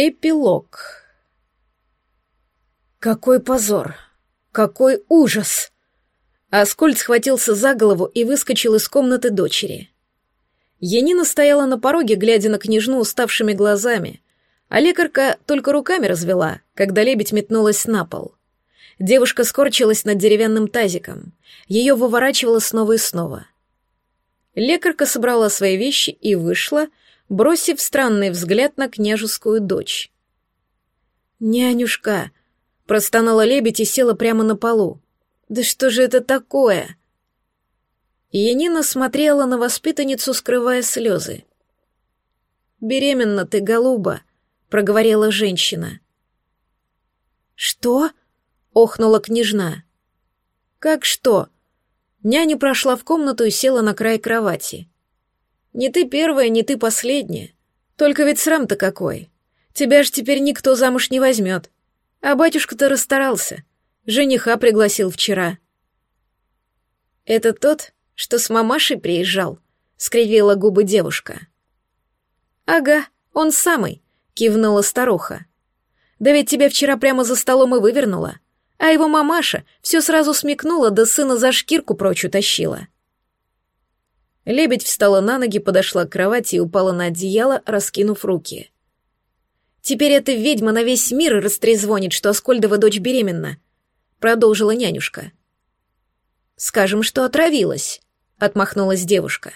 Эпилог. Какой позор! Какой ужас! Аскольд схватился за голову и выскочил из комнаты дочери. Янина стояла на пороге, глядя на княжну уставшими глазами, а лекарка только руками развела, когда лебедь метнулась на пол. Девушка скорчилась над деревянным тазиком, ее выворачивало снова и снова. Лекарка собрала свои вещи и вышла, бросив странный взгляд на княжескую дочь. «Нянюшка!» — простонала лебедь и села прямо на полу. «Да что же это такое?» Янина смотрела на воспитанницу, скрывая слезы. «Беременна ты, голуба», — проговорила женщина. «Что?» — охнула княжна. «Как что?» Няня прошла в комнату и села на край кровати. Не ты первая, не ты последняя. Только ведь срам-то какой. Тебя ж теперь никто замуж не возьмет. А батюшка-то расстарался. Жениха пригласил вчера. Это тот, что с мамашей приезжал, скривила губы девушка. Ага, он самый, кивнула старуха. Да ведь тебя вчера прямо за столом и вывернула. А его мамаша все сразу смекнула, да сына за шкирку прочь утащила. Лебедь встала на ноги, подошла к кровати и упала на одеяло, раскинув руки. «Теперь эта ведьма на весь мир растрезвонит, что Аскольдова дочь беременна», — продолжила нянюшка. «Скажем, что отравилась», — отмахнулась девушка.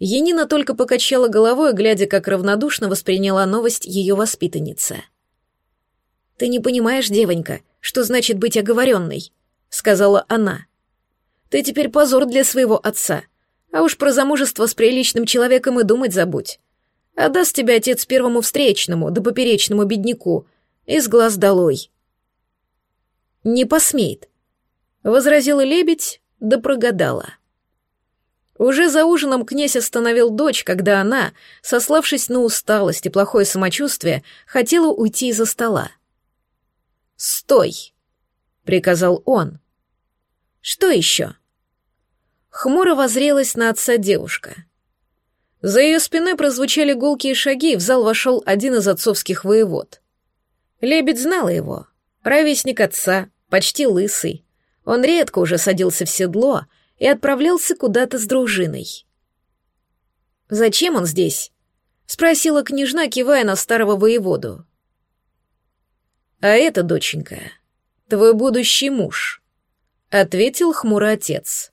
Енина только покачала головой, глядя, как равнодушно восприняла новость ее воспитанница. «Ты не понимаешь, девонька, что значит быть оговоренной», — сказала она. «Ты теперь позор для своего отца. А уж про замужество с приличным человеком и думать забудь. Отдаст тебя отец первому встречному, да поперечному бедняку, из глаз долой. Не посмеет, — возразила лебедь, да прогадала. Уже за ужином князь остановил дочь, когда она, сославшись на усталость и плохое самочувствие, хотела уйти из-за стола. «Стой!» — приказал он. «Что еще?» Хмуро возрелась на отца девушка. За ее спиной прозвучали гулкие шаги, и в зал вошел один из отцовских воевод. Лебедь знала его. Ровесник отца, почти лысый. Он редко уже садился в седло и отправлялся куда-то с дружиной. «Зачем он здесь?» — спросила княжна, кивая на старого воеводу. «А это, доченька, твой будущий муж», — ответил хмурый отец.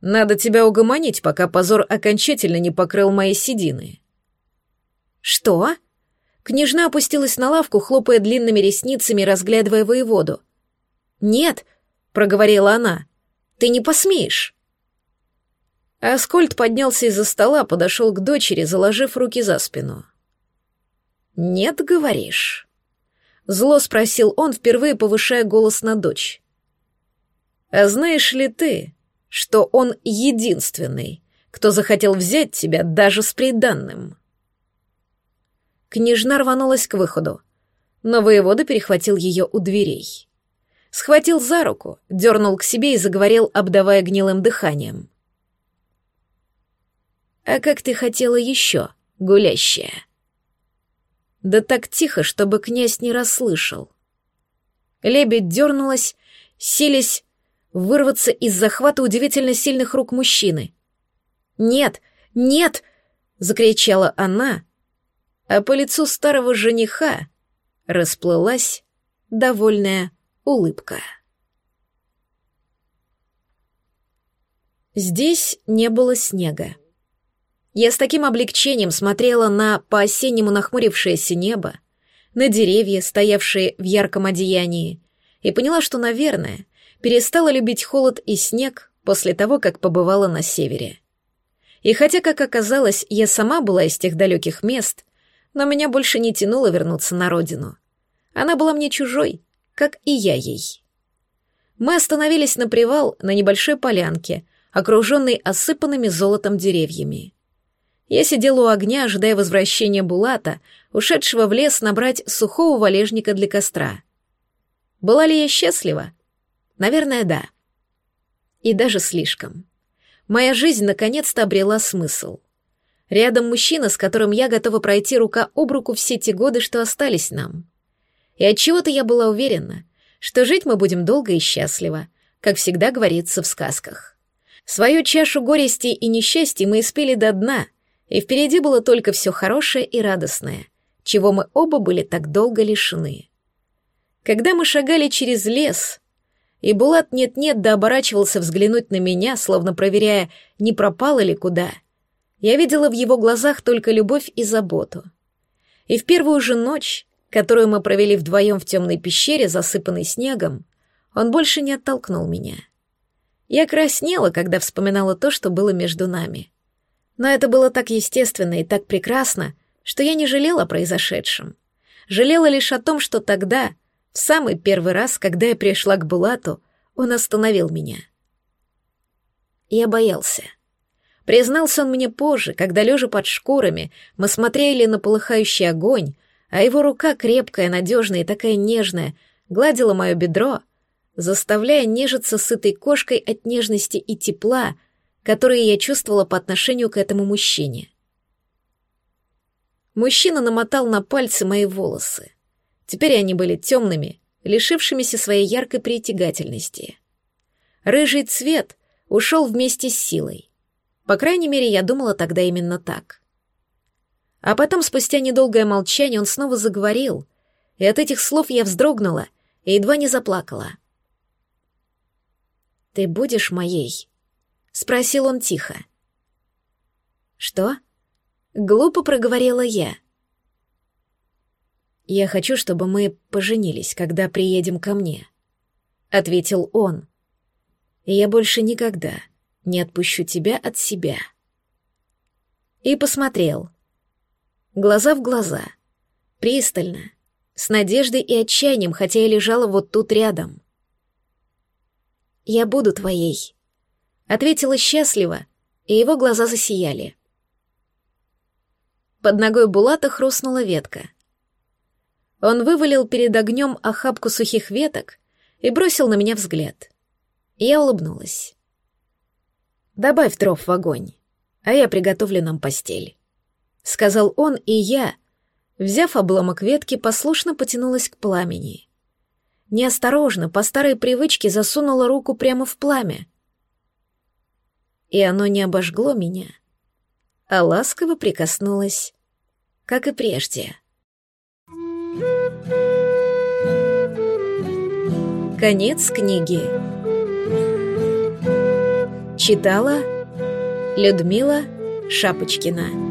Надо тебя угомонить, пока позор окончательно не покрыл мои седины. Что? Княжна опустилась на лавку, хлопая длинными ресницами, разглядывая воеводу. Нет, проговорила она. Ты не посмеешь. Аскольд поднялся из-за стола, подошел к дочери, заложив руки за спину. «Нет, говоришь?» Зло спросил он, впервые повышая голос на дочь. «А знаешь ли ты, что он единственный, кто захотел взять тебя даже с приданным. Княжна рванулась к выходу, но воевода перехватил ее у дверей. Схватил за руку, дернул к себе и заговорил, обдавая гнилым дыханием. «А как ты хотела еще, гулящая?» Да так тихо, чтобы князь не расслышал. Лебедь дернулась, сились вырваться из захвата удивительно сильных рук мужчины. «Нет! Нет!» — закричала она, а по лицу старого жениха расплылась довольная улыбка. Здесь не было снега. Я с таким облегчением смотрела на по-осеннему нахмурившееся небо, на деревья, стоявшие в ярком одеянии, и поняла, что, наверное, перестала любить холод и снег после того, как побывала на севере. И хотя, как оказалось, я сама была из тех далеких мест, но меня больше не тянуло вернуться на родину. Она была мне чужой, как и я ей. Мы остановились на привал на небольшой полянке, окруженной осыпанными золотом деревьями. Я сидела у огня, ожидая возвращения Булата, ушедшего в лес набрать сухого валежника для костра. Была ли я счастлива? Наверное, да. И даже слишком. Моя жизнь наконец-то обрела смысл. Рядом мужчина, с которым я готова пройти рука об руку все те годы, что остались нам. И от чего то я была уверена, что жить мы будем долго и счастливо, как всегда говорится в сказках. Свою чашу горести и несчастья мы испили до дна, и впереди было только все хорошее и радостное, чего мы оба были так долго лишены. Когда мы шагали через лес, и Булат нет-нет да оборачивался взглянуть на меня, словно проверяя, не пропало ли куда, я видела в его глазах только любовь и заботу. И в первую же ночь, которую мы провели вдвоем в темной пещере, засыпанной снегом, он больше не оттолкнул меня. Я краснела, когда вспоминала то, что было между нами. Но это было так естественно и так прекрасно, что я не жалела о произошедшем. Жалела лишь о том, что тогда, в самый первый раз, когда я пришла к Булату, он остановил меня. Я боялся. Признался он мне позже, когда, лежа под шкурами, мы смотрели на полыхающий огонь, а его рука, крепкая, надежная и такая нежная, гладила мое бедро, заставляя нежиться сытой кошкой от нежности и тепла, которые я чувствовала по отношению к этому мужчине. Мужчина намотал на пальцы мои волосы. Теперь они были темными, лишившимися своей яркой притягательности. Рыжий цвет ушел вместе с силой. По крайней мере, я думала тогда именно так. А потом, спустя недолгое молчание, он снова заговорил, и от этих слов я вздрогнула и едва не заплакала. «Ты будешь моей?» — спросил он тихо. «Что?» — глупо проговорила я. «Я хочу, чтобы мы поженились, когда приедем ко мне», — ответил он. «И я больше никогда не отпущу тебя от себя». И посмотрел. Глаза в глаза, пристально, с надеждой и отчаянием, хотя я лежала вот тут рядом. «Я буду твоей», — ответила счастливо, и его глаза засияли. Под ногой Булата хрустнула ветка — он вывалил перед огнем охапку сухих веток и бросил на меня взгляд. Я улыбнулась. «Добавь дров в огонь, а я приготовлю нам постель», — сказал он, и я, взяв обломок ветки, послушно потянулась к пламени. Неосторожно, по старой привычке, засунула руку прямо в пламя. И оно не обожгло меня, а ласково прикоснулось, как и прежде. Конец книги. Читала Людмила Шапочкина.